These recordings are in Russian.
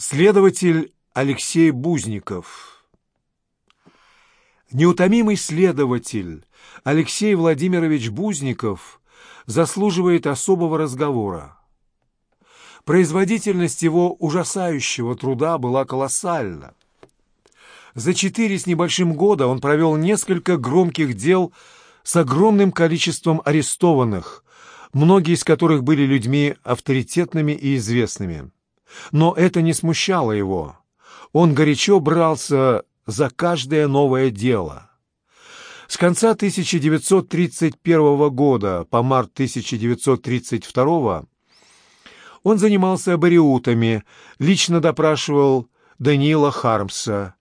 Следователь Алексей Бузников Неутомимый следователь Алексей Владимирович Бузников заслуживает особого разговора. Производительность его ужасающего труда была колоссальна. За четыре с небольшим года он провел несколько громких дел с огромным количеством арестованных, многие из которых были людьми авторитетными и известными. Но это не смущало его. Он горячо брался за каждое новое дело. С конца 1931 года по март 1932 он занимался абориутами, лично допрашивал Даниила Хармса.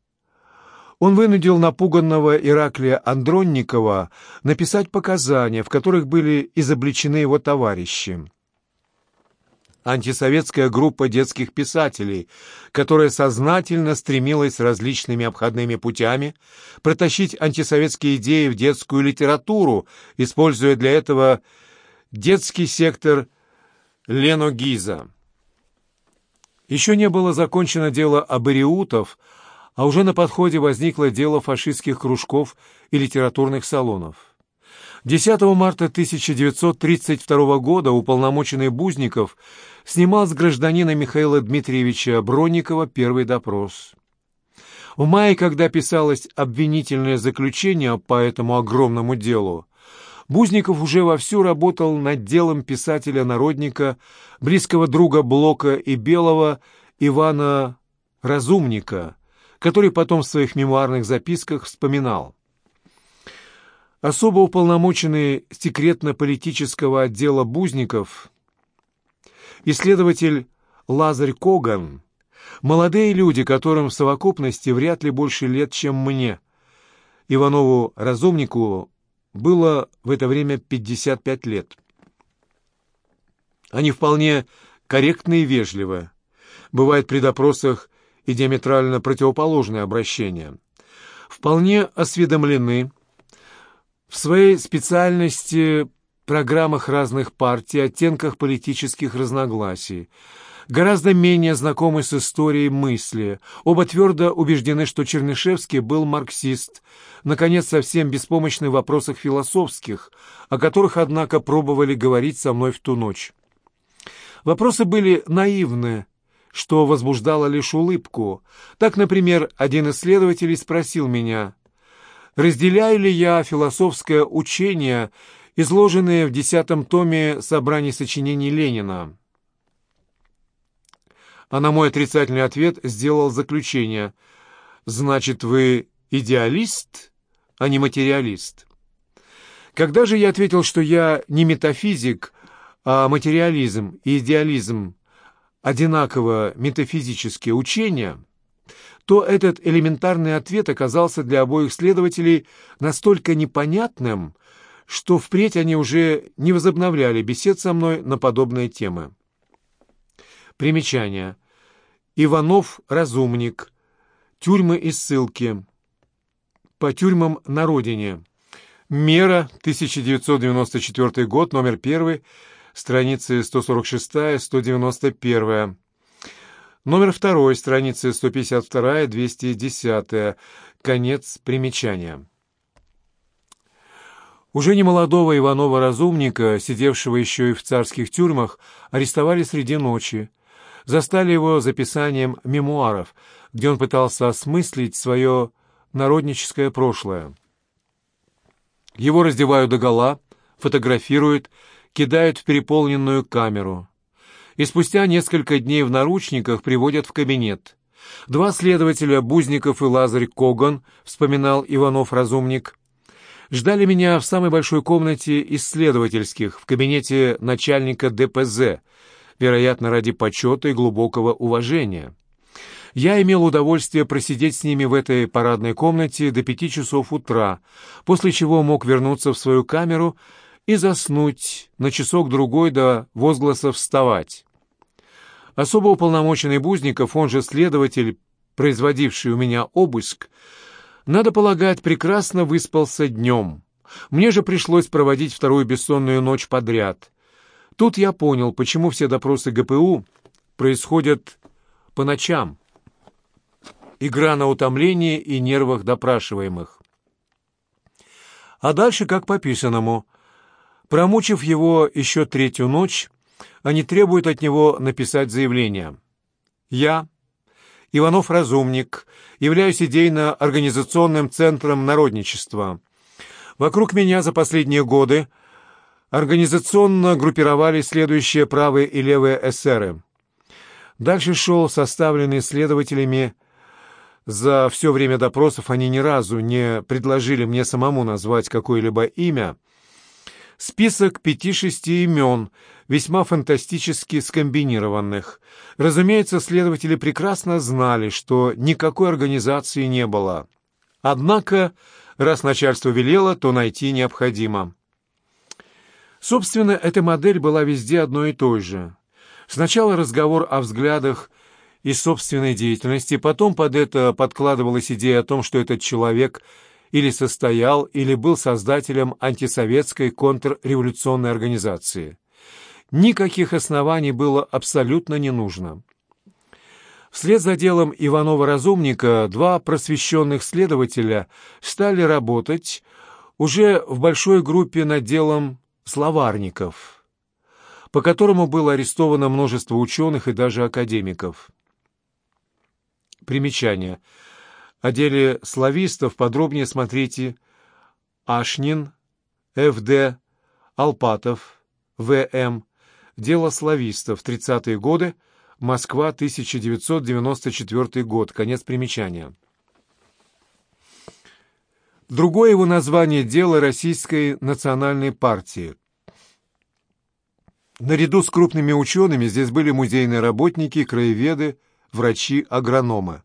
Он вынудил напуганного Ираклия Андронникова написать показания, в которых были изобличены его товарищи антисоветская группа детских писателей, которая сознательно стремилась различными обходными путями протащить антисоветские идеи в детскую литературу, используя для этого детский сектор Лено Гиза. Еще не было закончено дело абориутов, а уже на подходе возникло дело фашистских кружков и литературных салонов. 10 марта 1932 года уполномоченный Бузников снимал с гражданина Михаила Дмитриевича Бронникова первый допрос. В мае, когда писалось обвинительное заключение по этому огромному делу, Бузников уже вовсю работал над делом писателя-народника, близкого друга Блока и Белого Ивана Разумника, который потом в своих мемуарных записках вспоминал. Особо уполномоченный секретно-политического отдела Бузников исследователь Лазарь Коган, молодые люди, которым в совокупности вряд ли больше лет, чем мне. Иванову-разумнику было в это время 55 лет. Они вполне корректны и вежливы. Бывает при допросах и диаметрально противоположное обращение. Вполне осведомлены в своей специальности программах разных партий, оттенках политических разногласий, гораздо менее знакомы с историей мысли. Оба твердо убеждены, что Чернышевский был марксист, наконец, совсем беспомощный в вопросах философских, о которых, однако, пробовали говорить со мной в ту ночь. Вопросы были наивны, что возбуждало лишь улыбку. Так, например, один исследователь спросил меня, разделяю ли я философское учение изложенные в десятом томе собраний сочинений Ленина. А на мой отрицательный ответ сделал заключение. «Значит, вы идеалист, а не материалист?» Когда же я ответил, что я не метафизик, а материализм и идеализм одинаково метафизические учения, то этот элементарный ответ оказался для обоих следователей настолько непонятным, что впредь они уже не возобновляли бесед со мной на подобные темы. Примечание. Иванов «Разумник». Тюрьмы и ссылки. По тюрьмам на родине. Мера, 1994 год, номер 1, страницы 146-191. Номер 2, страницы 152-210. Конец примечания. Уже немолодого Иванова-разумника, сидевшего еще и в царских тюрьмах, арестовали среди ночи. Застали его записанием мемуаров, где он пытался осмыслить свое народническое прошлое. Его раздевают догола, фотографируют, кидают в переполненную камеру. И спустя несколько дней в наручниках приводят в кабинет. Два следователя, Бузников и Лазарь Коган, вспоминал Иванов-разумник, ждали меня в самой большой комнате исследовательских, в кабинете начальника ДПЗ, вероятно, ради почета и глубокого уважения. Я имел удовольствие просидеть с ними в этой парадной комнате до пяти часов утра, после чего мог вернуться в свою камеру и заснуть на часок-другой до возгласа «вставать». Особо уполномоченный Бузников, он же следователь, производивший у меня обыск, надо полагать, прекрасно выспался днем. Мне же пришлось проводить вторую бессонную ночь подряд. Тут я понял, почему все допросы ГПУ происходят по ночам. Игра на утомлении и нервах допрашиваемых. А дальше как по писанному. Промучив его еще третью ночь, они требуют от него написать заявление. «Я, Иванов-разумник, являюсь идейно-организационным центром народничества. Вокруг меня за последние годы организационно группировали следующие правые и левые эсеры. Дальше шел составленный следователями за все время допросов они ни разу не предложили мне самому назвать какое-либо имя. Список пяти-шести имен, весьма фантастически скомбинированных. Разумеется, следователи прекрасно знали, что никакой организации не было. Однако, раз начальство велело, то найти необходимо. Собственно, эта модель была везде одной и той же. Сначала разговор о взглядах и собственной деятельности, потом под это подкладывалась идея о том, что этот человек или состоял, или был создателем антисоветской контрреволюционной организации. Никаких оснований было абсолютно не нужно. Вслед за делом Иванова-разумника два просвещенных следователя стали работать уже в большой группе над делом словарников, по которому было арестовано множество ученых и даже академиков. Примечание. О деле славистов подробнее смотрите Ашнин, Ф.Д., Алпатов, В.М. Дело славистов. 30-е годы. Москва, 1994 год. Конец примечания. Другое его название – «Дело Российской национальной партии». Наряду с крупными учеными здесь были музейные работники, краеведы, врачи, агрономы.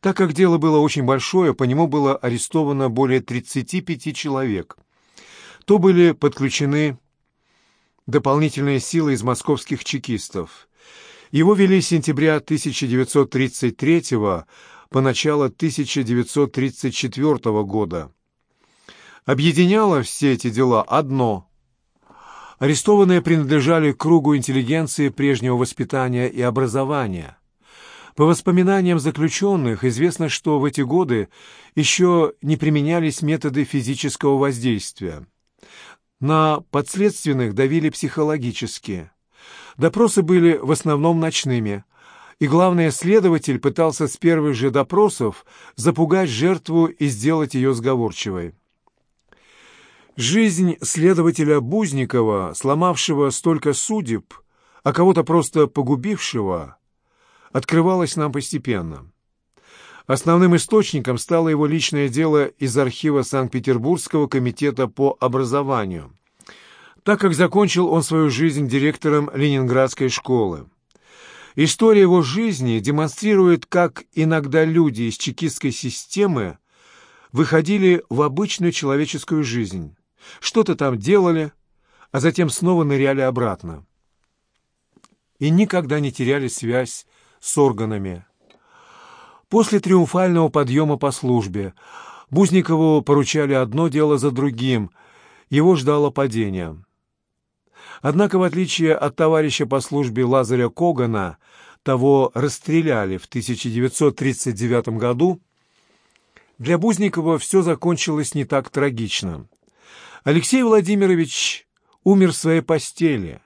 Так как дело было очень большое, по нему было арестовано более 35 человек. То были подключены дополнительные силы из московских чекистов. Его вели с сентября 1933 по начало 1934 года. Объединяло все эти дела одно. Арестованные принадлежали кругу интеллигенции прежнего воспитания и образования. По воспоминаниям заключенных известно, что в эти годы еще не применялись методы физического воздействия. На подследственных давили психологически. Допросы были в основном ночными, и главный следователь пытался с первых же допросов запугать жертву и сделать ее сговорчивой. Жизнь следователя Бузникова, сломавшего столько судеб, а кого-то просто погубившего, открывалась нам постепенно. Основным источником стало его личное дело из архива Санкт-Петербургского комитета по образованию, так как закончил он свою жизнь директором Ленинградской школы. История его жизни демонстрирует, как иногда люди из чекистской системы выходили в обычную человеческую жизнь, что-то там делали, а затем снова ныряли обратно. И никогда не теряли связь с органами. После триумфального подъема по службе Бузникову поручали одно дело за другим, его ждало падение. Однако, в отличие от товарища по службе Лазаря Когана, того расстреляли в 1939 году, для Бузникова все закончилось не так трагично. Алексей Владимирович умер в своей постели.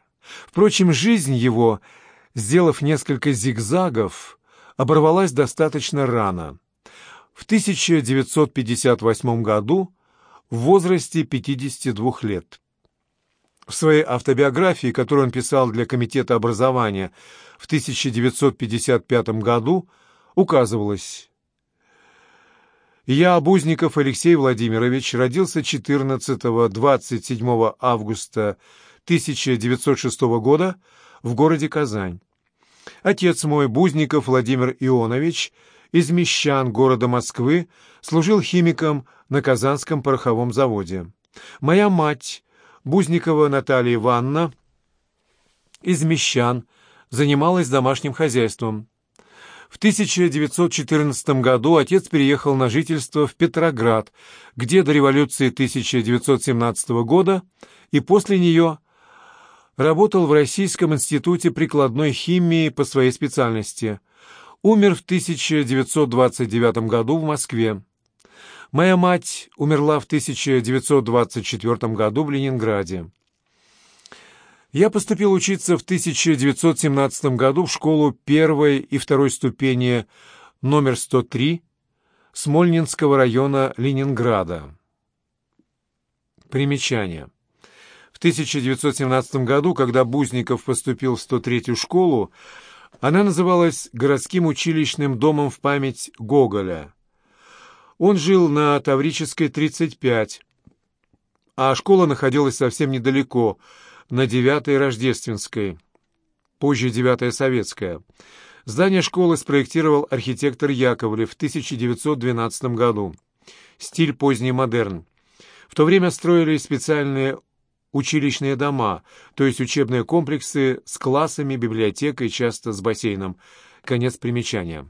Впрочем, жизнь его – сделав несколько зигзагов, оборвалась достаточно рано. В 1958 году в возрасте 52 лет. В своей автобиографии, которую он писал для Комитета образования в 1955 году, указывалось «Я, Бузников Алексей Владимирович, родился 14-27 августа 1906 года в городе Казань. Отец мой, Бузников Владимир Ионович, из Мещан города Москвы, служил химиком на Казанском пороховом заводе. Моя мать, Бузникова Наталья Ивановна, из Мещан, занималась домашним хозяйством. В 1914 году отец переехал на жительство в Петроград, где до революции 1917 года и после нее – Работал в Российском институте прикладной химии по своей специальности. Умер в 1929 году в Москве. Моя мать умерла в 1924 году в Ленинграде. Я поступил учиться в 1917 году в школу первой и второй ступени номер 103 Смольнинского района Ленинграда. Примечание. В 1917 году, когда Бузников поступил в 103-ю школу, она называлась городским училищным домом в память Гоголя. Он жил на Таврической, 35, а школа находилась совсем недалеко, на 9-й Рождественской, позже 9-я Советская. Здание школы спроектировал архитектор Яковлев в 1912 году. Стиль поздний модерн. В то время строили специальные училищные дома, то есть учебные комплексы с классами, библиотекой, часто с бассейном. Конец примечания.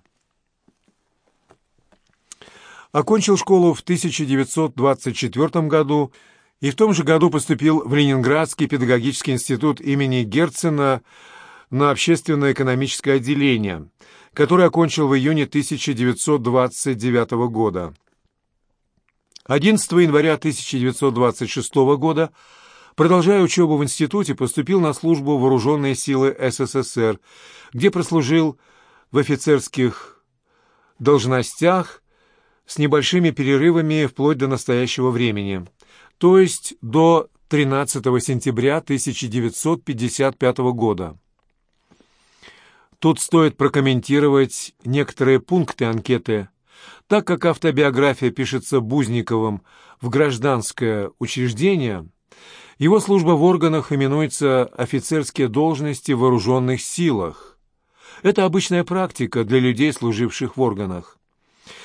Окончил школу в 1924 году и в том же году поступил в Ленинградский педагогический институт имени Герцена на общественно-экономическое отделение, которое окончил в июне 1929 года. 11 января 1926 года, продолжая учебу в институте, поступил на службу в вооруженные силы СССР, где прослужил в офицерских должностях с небольшими перерывами вплоть до настоящего времени, то есть до 13 сентября 1955 года. Тут стоит прокомментировать некоторые пункты анкеты – так как автобиография пишется Бузниковым в гражданское учреждение, его служба в органах именуется офицерские должности в вооруженных силах. Это обычная практика для людей, служивших в органах.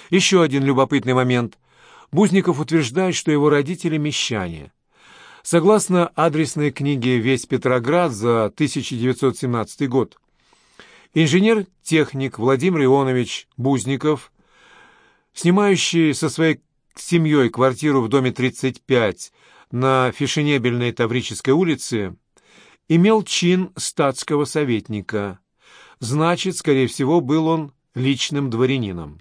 Еще один любопытный момент. Бузников утверждает, что его родители – мещане. Согласно адресной книге «Весь Петроград» за 1917 год, инженер-техник Владимир Ионович Бузников – Снимающий со своей семьей квартиру в доме 35 на фешенебельной Таврической улице, имел чин статского советника. Значит, скорее всего, был он личным дворянином.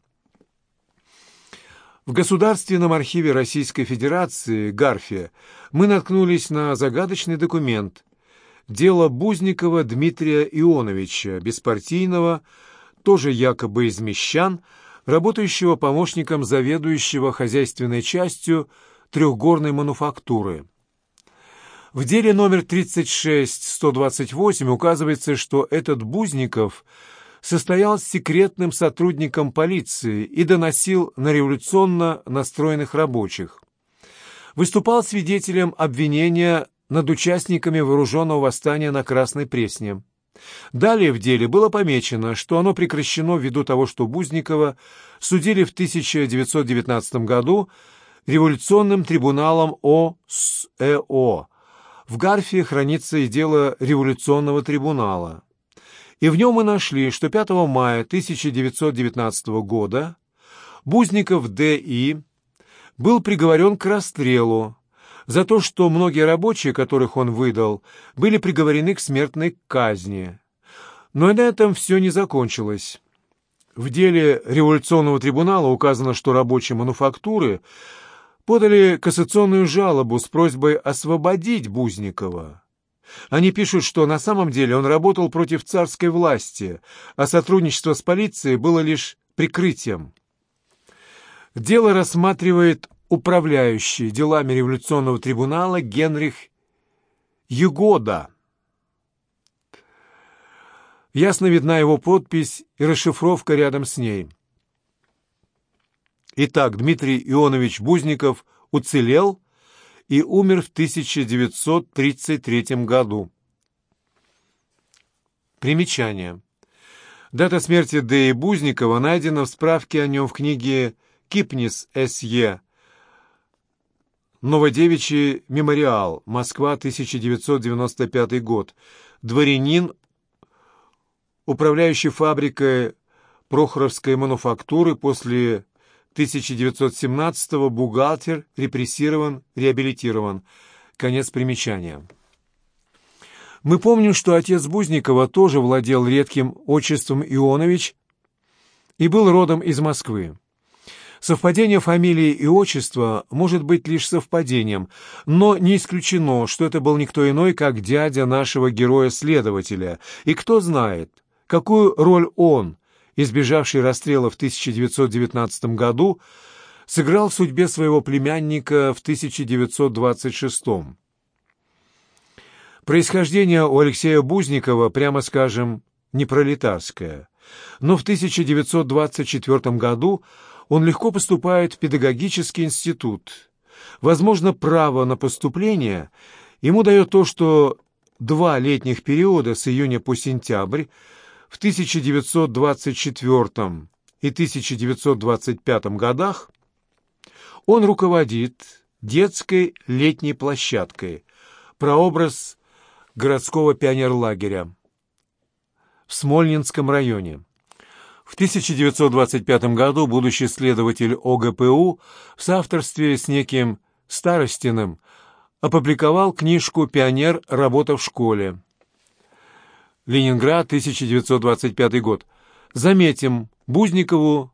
В Государственном архиве Российской Федерации, ГАРФе, мы наткнулись на загадочный документ «Дело Бузникова Дмитрия Ионовича, беспартийного, тоже якобы из мещан, работающего помощником заведующего хозяйственной частью трехгорной мануфактуры. В деле номер 36128 указывается, что этот Бузников состоял секретным сотрудником полиции и доносил на революционно настроенных рабочих. Выступал свидетелем обвинения над участниками вооруженного восстания на Красной Пресне. Далее в деле было помечено, что оно прекращено ввиду того, что Бузникова судили в 1919 году революционным трибуналом ОСЭО. В Гарфе хранится и дело революционного трибунала. И в нем мы нашли, что 5 мая 1919 года Бузников Д.И. был приговорен к расстрелу за то, что многие рабочие, которых он выдал, были приговорены к смертной казни. Но на этом все не закончилось. В деле революционного трибунала указано, что рабочие мануфактуры подали кассационную жалобу с просьбой освободить Бузникова. Они пишут, что на самом деле он работал против царской власти, а сотрудничество с полицией было лишь прикрытием. Дело рассматривает управляющий делами революционного трибунала Генрих Югода. Ясно видна его подпись и расшифровка рядом с ней. Итак, Дмитрий Ионович Бузников уцелел и умер в 1933 году. Примечание. Дата смерти Д.И. Бузникова найдена в справке о нем в книге «Кипнис С.Е. Новодевичий мемориал. Москва, 1995 год. Дворянин, управляющий фабрикой Прохоровской мануфактуры после 1917-го, бухгалтер, репрессирован, реабилитирован. Конец примечания. Мы помним, что отец Бузникова тоже владел редким отчеством Ионович, и был родом из Москвы. Совпадение фамилии и отчества может быть лишь совпадением, но не исключено, что это был никто иной, как дядя нашего героя-следователя. И кто знает, какую роль он, избежавший расстрела в 1919 году, сыграл в судьбе своего племянника в 1926. Происхождение у Алексея Бузникова, прямо скажем, не пролетарское. Но в 1924 году он легко поступает в педагогический институт. Возможно, право на поступление ему дает то, что два летних периода с июня по сентябрь в 1924 и 1925 годах он руководит детской летней площадкой, прообраз городского пионерлагеря в Смольнинском районе. В 1925 году будущий следователь ОГПУ в соавторстве с неким Старостиным опубликовал книжку «Пионер. Работа в школе». Ленинград, 1925 год. Заметим, Бузникову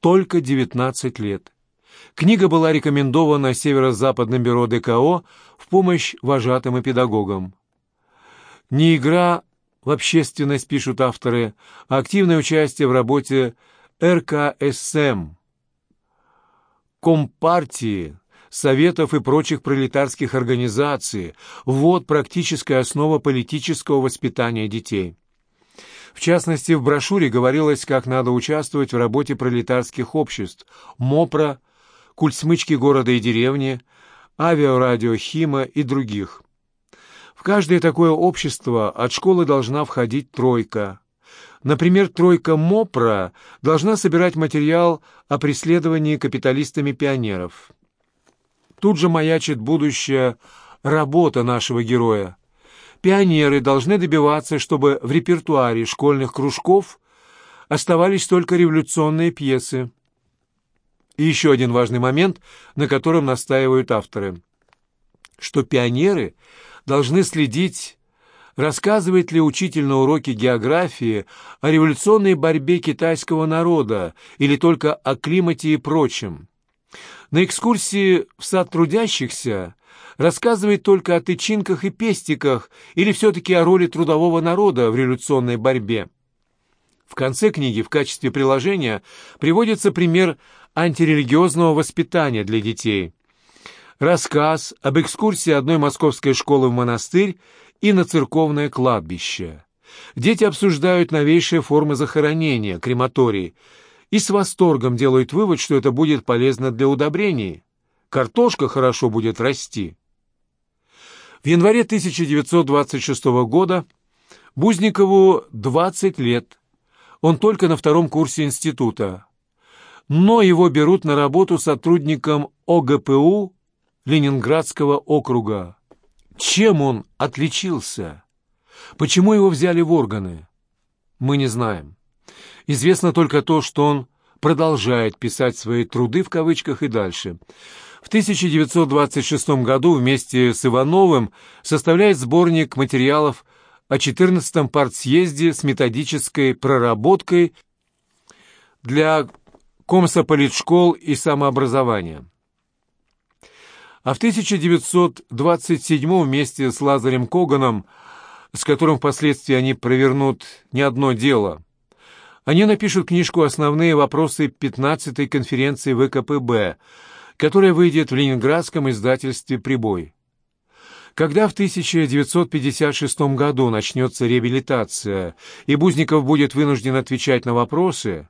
только 19 лет. Книга была рекомендована Северо-Западным бюро ДКО в помощь вожатым и педагогам. Не игра в общественность, пишут авторы, а активное участие в работе РКСМ, Компартии, Советов и прочих пролетарских организаций – вот практическая основа политического воспитания детей. В частности, в брошюре говорилось, как надо участвовать в работе пролетарских обществ – МОПРа, Культ смычки города и деревни, Авиарадио Хима и других. В каждое такое общество от школы должна входить тройка. Например, тройка МОПРа должна собирать материал о преследовании капиталистами пионеров. Тут же маячит будущая работа нашего героя. Пионеры должны добиваться, чтобы в репертуаре школьных кружков оставались только революционные пьесы. И еще один важный момент, на котором настаивают авторы, что пионеры должны следить, рассказывает ли учитель на уроке географии о революционной борьбе китайского народа или только о климате и прочем. На экскурсии в сад трудящихся рассказывает только о тычинках и пестиках или все-таки о роли трудового народа в революционной борьбе. В конце книги в качестве приложения приводится пример антирелигиозного воспитания для детей – рассказ об экскурсии одной московской школы в монастырь и на церковное кладбище. Дети обсуждают новейшие формы захоронения, крематории, и с восторгом делают вывод, что это будет полезно для удобрений. Картошка хорошо будет расти. В январе 1926 года Бузникову 20 лет. Он только на втором курсе института. Но его берут на работу сотрудником ОГПУ Ленинградского округа. Чем он отличился? Почему его взяли в органы? Мы не знаем. Известно только то, что он продолжает писать свои «труды» в кавычках и дальше. В 1926 году вместе с Ивановым составляет сборник материалов о 14-м партсъезде с методической проработкой для комсополитшкол и самообразования. А в 1927 вместе с Лазарем Коганом, с которым впоследствии они провернут не одно дело, они напишут книжку «Основные вопросы 15-й конференции ВКПБ», которая выйдет в ленинградском издательстве «Прибой». Когда в 1956 году начнется реабилитация, и Бузников будет вынужден отвечать на вопросы,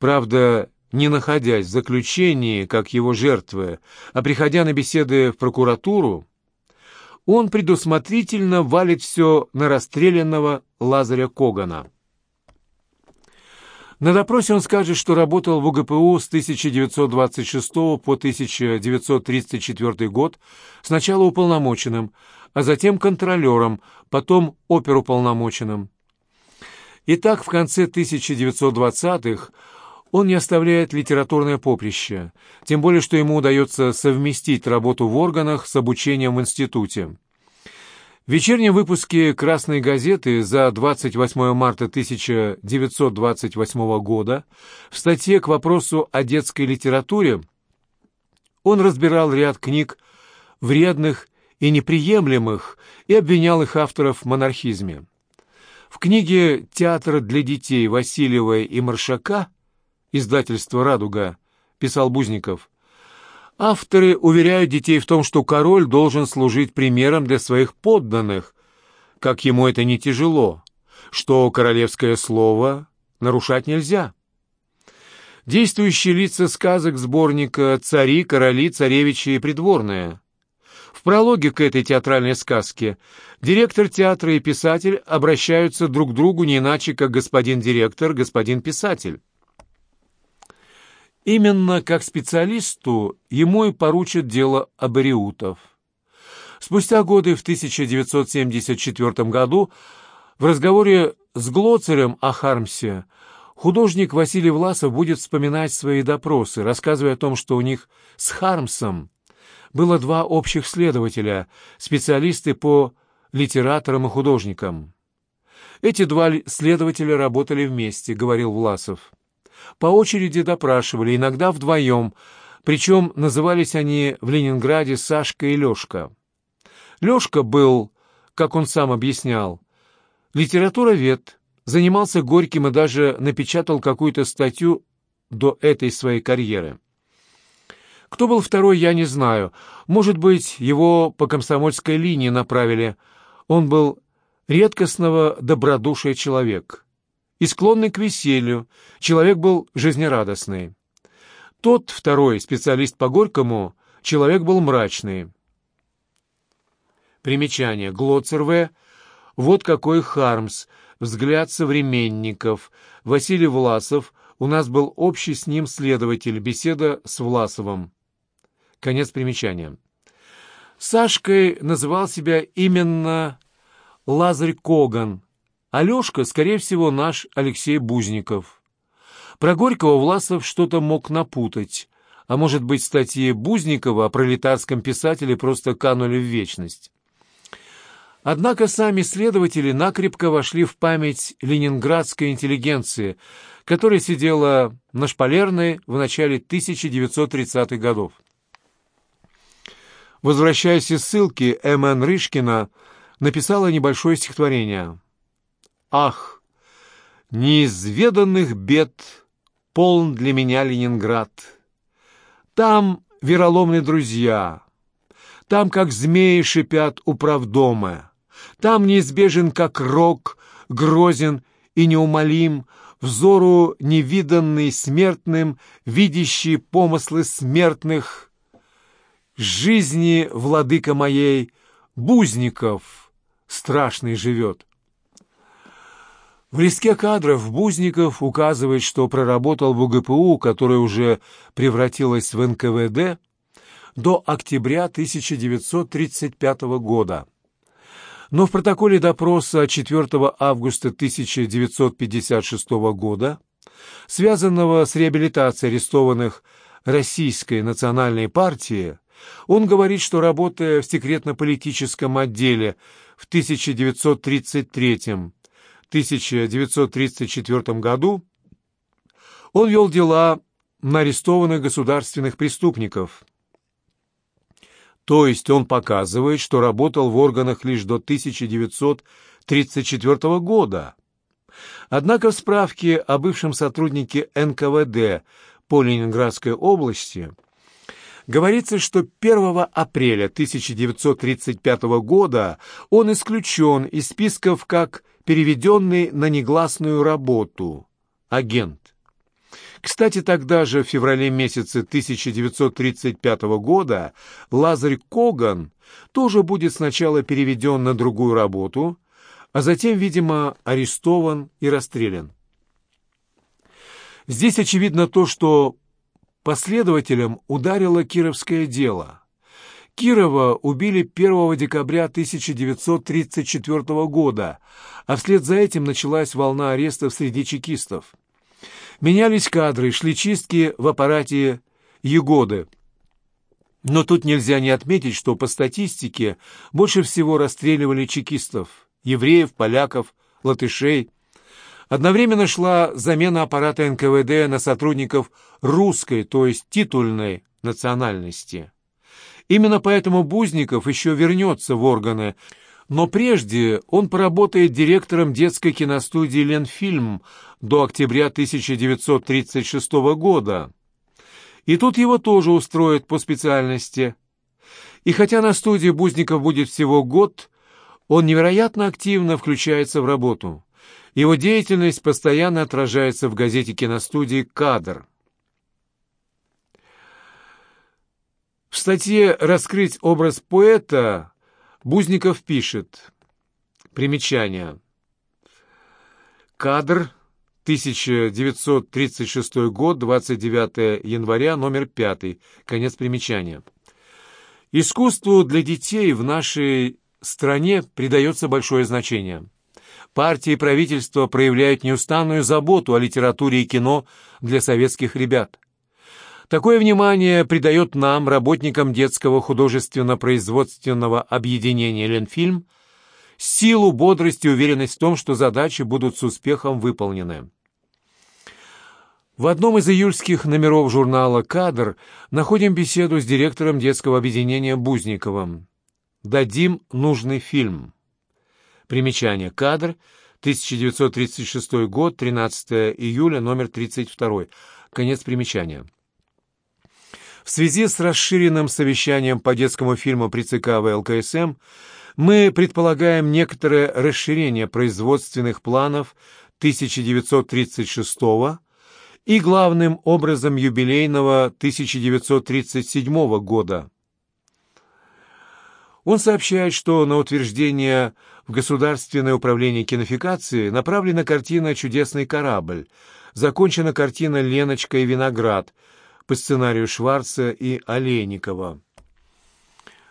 правда, не находясь в заключении, как его жертвы, а приходя на беседы в прокуратуру, он предусмотрительно валит все на расстрелянного Лазаря Когана. На допросе он скажет, что работал в УГПУ с 1926 по 1934 год, сначала уполномоченным, а затем контролером, потом оперуполномоченным. Итак, в конце 1920-х он не оставляет литературное поприще, тем более что ему удается совместить работу в органах с обучением в институте. В вечернем выпуске «Красной газеты» за 28 марта 1928 года в статье к вопросу о детской литературе он разбирал ряд книг вредных и неприемлемых и обвинял их авторов в монархизме. В книге «Театр для детей» Васильева и Маршака издательство «Радуга» писал Бузников, авторы уверяют детей в том, что король должен служить примером для своих подданных, как ему это не тяжело, что королевское слово нарушать нельзя. Действующие лица сказок сборника «Цари, короли, царевичи и придворные» В прологе к этой театральной сказке директор театра и писатель обращаются друг к другу не иначе, как господин директор, господин писатель. Именно как специалисту ему и поручат дело абориутов. Спустя годы в 1974 году в разговоре с Глоцерем о Хармсе художник Василий Власов будет вспоминать свои допросы, рассказывая о том, что у них с Хармсом было два общих следователя, специалисты по литераторам и художникам. «Эти два следователя работали вместе», — говорил Власов. «По очереди допрашивали, иногда вдвоем, причем назывались они в Ленинграде Сашка и Лешка. Лешка был, как он сам объяснял, литературовед, занимался Горьким и даже напечатал какую-то статью до этой своей карьеры. Кто был второй, я не знаю. Может быть, его по комсомольской линии направили. Он был редкостного добродушия человек. И склонный к веселью. Человек был жизнерадостный. Тот, второй, специалист по Горькому, человек был мрачный. Примечание. Глоцер В. Вот какой Хармс. Взгляд современников. Василий Власов. У нас был общий с ним следователь. Беседа с Власовым. Конец примечания. Сашкой называл себя именно Лазарь Коган, Алешка, скорее всего, наш Алексей Бузников. Про Горького Власов что-то мог напутать, а может быть, статьи Бузникова о пролетарском писателе просто канули в вечность. Однако сами следователи накрепко вошли в память ленинградской интеллигенции, которая сидела на Шпалерной в начале 1930-х годов. Возвращаясь из ссылки, М.Н. Рышкина написала небольшое стихотворение. «Ах, неизведанных бед полн для меня Ленинград. Там вероломные друзья, там, как змеи, шипят у правдома, там неизбежен, как рок, грозен и неумолим, взору невиданный смертным, видящий помыслы смертных — жизни, владыка моей, Бузников страшный живет. В листке кадров Бузников указывает, что проработал в УГПУ, которое уже превратилось в НКВД, до октября 1935 года. Но в протоколе допроса 4 августа 1956 года, связанного с реабилитацией арестованных Российской национальной партии, он говорит, что, работая в секретно-политическом отделе в 1933-1934 году, он вел дела на арестованных государственных преступников. То есть он показывает, что работал в органах лишь до 1934 года. Однако в справке о бывшем сотруднике НКВД по Ленинградской области – Говорится, что 1 апреля 1935 года он исключен из списков как переведенный на негласную работу агент. Кстати, тогда же, в феврале месяце 1935 года, Лазарь Коган тоже будет сначала переведен на другую работу, а затем, видимо, арестован и расстрелян. Здесь очевидно то, что Последователям ударило Кировское дело. Кирова убили 1 декабря 1934 года, а вслед за этим началась волна арестов среди чекистов. Менялись кадры, шли чистки в аппарате Егоды. Но тут нельзя не отметить, что по статистике больше всего расстреливали чекистов, евреев, поляков, латышей. Одновременно шла замена аппарата НКВД на сотрудников русской, то есть титульной национальности. Именно поэтому Бузников еще вернется в органы, но прежде он поработает директором детской киностудии «Ленфильм» до октября 1936 года. И тут его тоже устроят по специальности. И хотя на студии Бузников будет всего год, он невероятно активно включается в работу. Его деятельность постоянно отражается в газете киностудии «Кадр». В статье «Раскрыть образ поэта» Бузников пишет Примечание. Кадр 1936 год, 29 января, номер 5. Конец примечания. Искусству для детей в нашей стране придается большое значение. Партии и правительство проявляют неустанную заботу о литературе и кино для советских ребят. Такое внимание придает нам, работникам детского художественно-производственного объединения «Ленфильм», силу, бодрость и уверенность в том, что задачи будут с успехом выполнены. В одном из июльских номеров журнала «Кадр» находим беседу с директором детского объединения Бузниковым. «Дадим нужный фильм». Примечание. «Кадр», 1936 год, 13 июля, номер 32. Конец примечания. В связи с расширенным совещанием по детскому фильму при ЦК ВЛКСМ мы предполагаем некоторое расширение производственных планов 1936 года и главным образом юбилейного 1937 года. Он сообщает, что на утверждение в Государственное управление кинофикации направлена картина «Чудесный корабль», закончена картина «Леночка и виноград» по сценарию Шварца и Олейникова.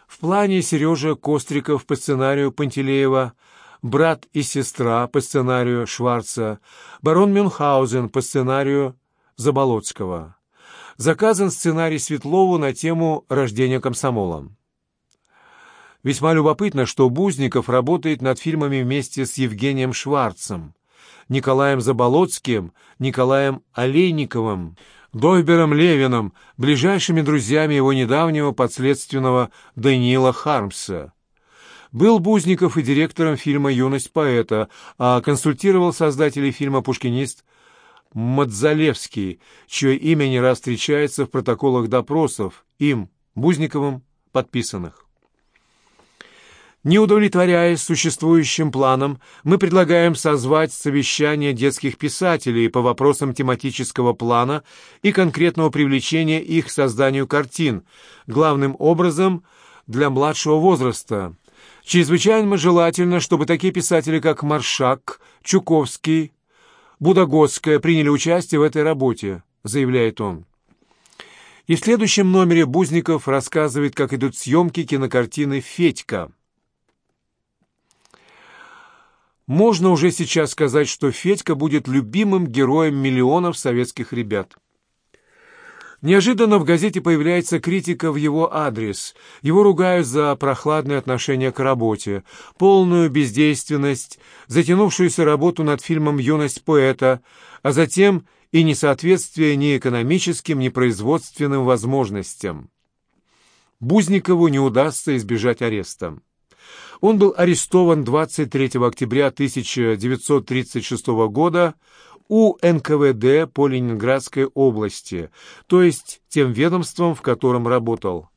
В плане Сережа Костриков по сценарию Пантелеева, брат и сестра по сценарию Шварца, барон Мюнхгаузен по сценарию Заболоцкого. Заказан сценарий Светлову на тему рождения комсомола». Весьма любопытно, что Бузников работает над фильмами вместе с Евгением Шварцем, Николаем Заболоцким, Николаем Олейниковым, Дойбером Левиным, ближайшими друзьями его недавнего подследственного Даниила Хармса. Был Бузников и директором фильма «Юность поэта», а консультировал создателей фильма «Пушкинист» Мадзалевский, чье имя не раз встречается в протоколах допросов, им, Бузниковым, подписанных. Не удовлетворяясь существующим планом, мы предлагаем созвать совещание детских писателей по вопросам тематического плана и конкретного привлечения их к созданию картин, главным образом для младшего возраста. Чрезвычайно желательно, чтобы такие писатели, как Маршак, Чуковский, Будогодская приняли участие в этой работе, заявляет он. И в следующем номере Бузников рассказывает, как идут съемки кинокартины «Федька». Можно уже сейчас сказать, что Федька будет любимым героем миллионов советских ребят. Неожиданно в газете появляется критика в его адрес. Его ругают за прохладное отношение к работе, полную бездейственность, затянувшуюся работу над фильмом «Юность поэта», а затем и несоответствие ни экономическим, ни производственным возможностям. Бузникову не удастся избежать ареста. Он был арестован 23 октября 1936 года у НКВД по Ленинградской области, то есть тем ведомством, в котором работал.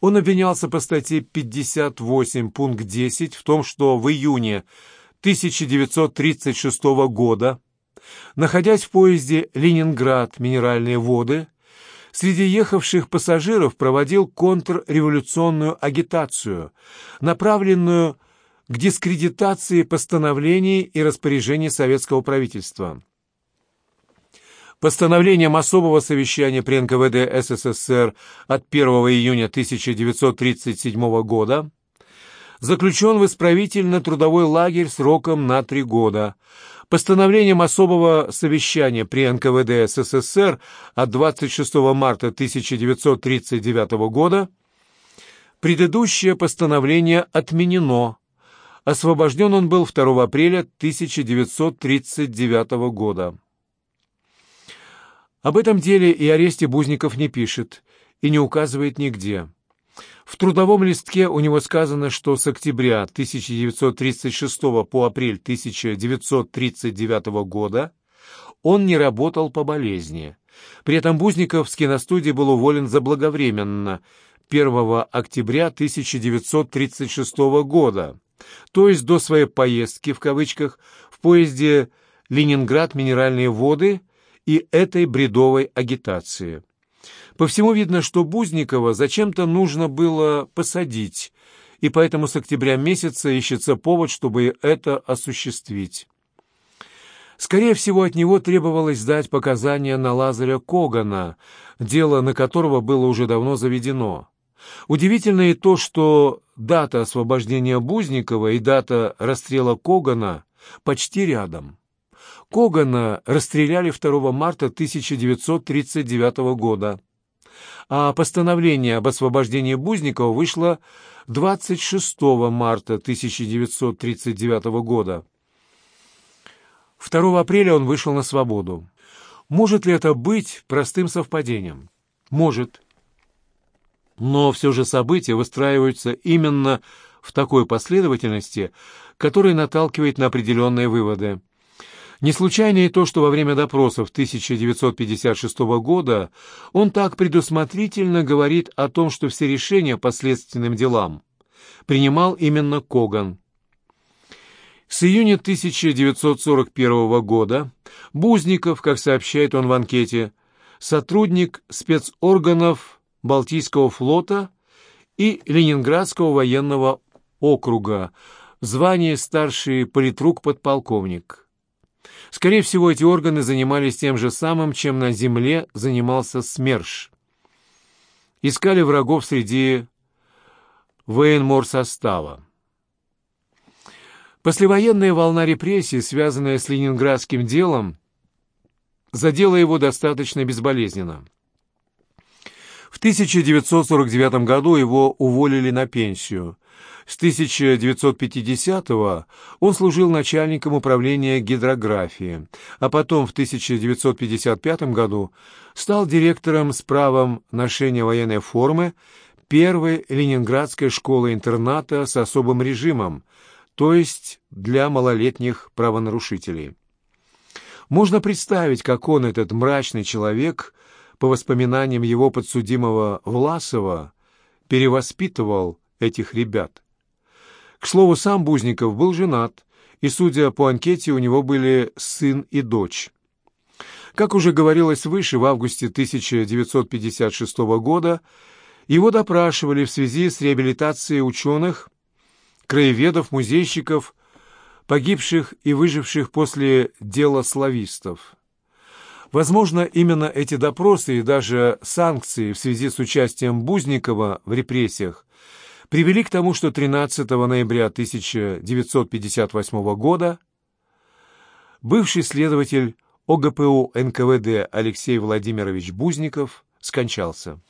Он обвинялся по статье 58 пункт 10 в том, что в июне 1936 года, находясь в поезде «Ленинград. Минеральные воды», среди ехавших пассажиров проводил контрреволюционную агитацию, направленную к дискредитации постановлений и распоряжений советского правительства. Постановлением особого совещания при НКВД СССР от 1 июня 1937 года заключен в исправительно-трудовой лагерь сроком на три года. Постановлением особого совещания при НКВД СССР от 26 марта 1939 года предыдущее постановление отменено. Освобожден он был 2 апреля 1939 года. Об этом деле и аресте Бузников не пишет и не указывает нигде. В трудовом листке у него сказано, что с октября 1936 по апрель 1939 года он не работал по болезни. При этом Бузников с киностудии был уволен заблаговременно 1 октября 1936 года, то есть до своей «поездки» в кавычках в поезде «Ленинград. Минеральные воды» и этой бредовой агитации. По всему видно, что Бузникова зачем-то нужно было посадить, и поэтому с октября месяца ищется повод, чтобы это осуществить. Скорее всего, от него требовалось дать показания на Лазаря Когана, дело на которого было уже давно заведено. Удивительно и то, что дата освобождения Бузникова и дата расстрела Когана почти рядом. Когана расстреляли 2 марта 1939 года а постановление об освобождении Бузникова вышло 26 марта 1939 года. 2 апреля он вышел на свободу. Может ли это быть простым совпадением? Может. Но все же события выстраиваются именно в такой последовательности, которая наталкивает на определенные выводы. Не случайно и то, что во время допросов 1956 года он так предусмотрительно говорит о том, что все решения по следственным делам принимал именно Коган. С июня 1941 года Бузников, как сообщает он в анкете, сотрудник спецорганов Балтийского флота и Ленинградского военного округа, звание старший политрук-подполковник. Скорее всего, эти органы занимались тем же самым, чем на Земле занимался СМЕРШ. Искали врагов среди военморсостава. Послевоенная волна репрессий, связанная с ленинградским делом, задела его достаточно безболезненно. В 1949 году его уволили на пенсию – с 1950-го он служил начальником управления гидрографии, а потом в 1955 году стал директором с правом ношения военной формы первой ленинградской школы-интерната с особым режимом, то есть для малолетних правонарушителей. Можно представить, как он, этот мрачный человек, по воспоминаниям его подсудимого Власова, перевоспитывал этих ребят. К слову, сам Бузников был женат, и, судя по анкете, у него были сын и дочь. Как уже говорилось выше, в августе 1956 года его допрашивали в связи с реабилитацией ученых, краеведов, музейщиков, погибших и выживших после дела славистов. Возможно, именно эти допросы и даже санкции в связи с участием Бузникова в репрессиях привели к тому, что 13 ноября 1958 года бывший следователь ОГПУ НКВД Алексей Владимирович Бузников скончался.